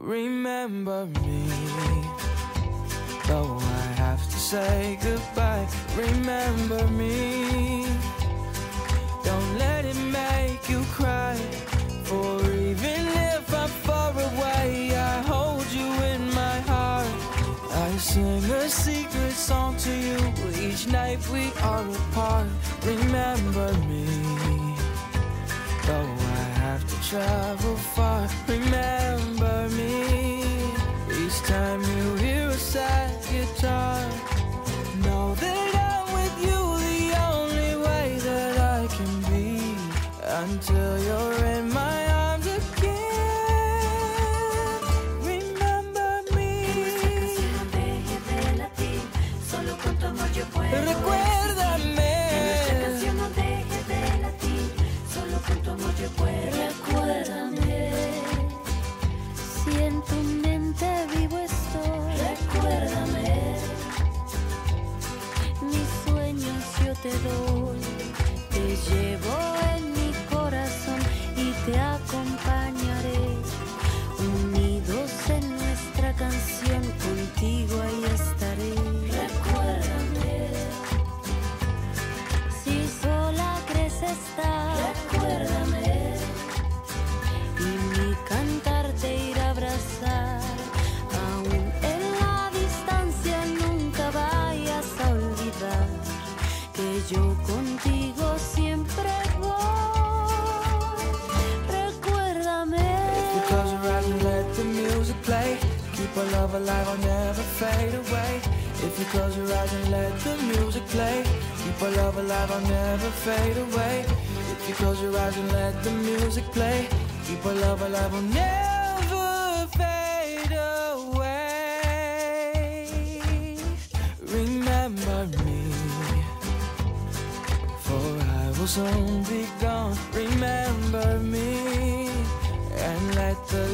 Remember me. Though I have to say goodbye, remember me. Don't let it make you cry. For even if I'm far away, I hold you in my heart. I sing a secret song to you each night we are apart. Remember me. Though I have to travel far, remember me. Each time llevo en mi corazón y te acompañaré. Unidos en nuestra canción, contigo ahí estaré. Recuérdame, si sola crees estar. Recuérdame, y mi cantar te irá a abrazar. Aún en la distancia nunca vayas a olvidar que yo contigo play, keep our love alive, I'll never fade away. If you close your eyes and let the music play, keep our love alive, I'll never fade away. If you close your eyes and let the music play, keep our love alive, I'll never fade away. Remember me, for I will soon be gone. Remember me and let the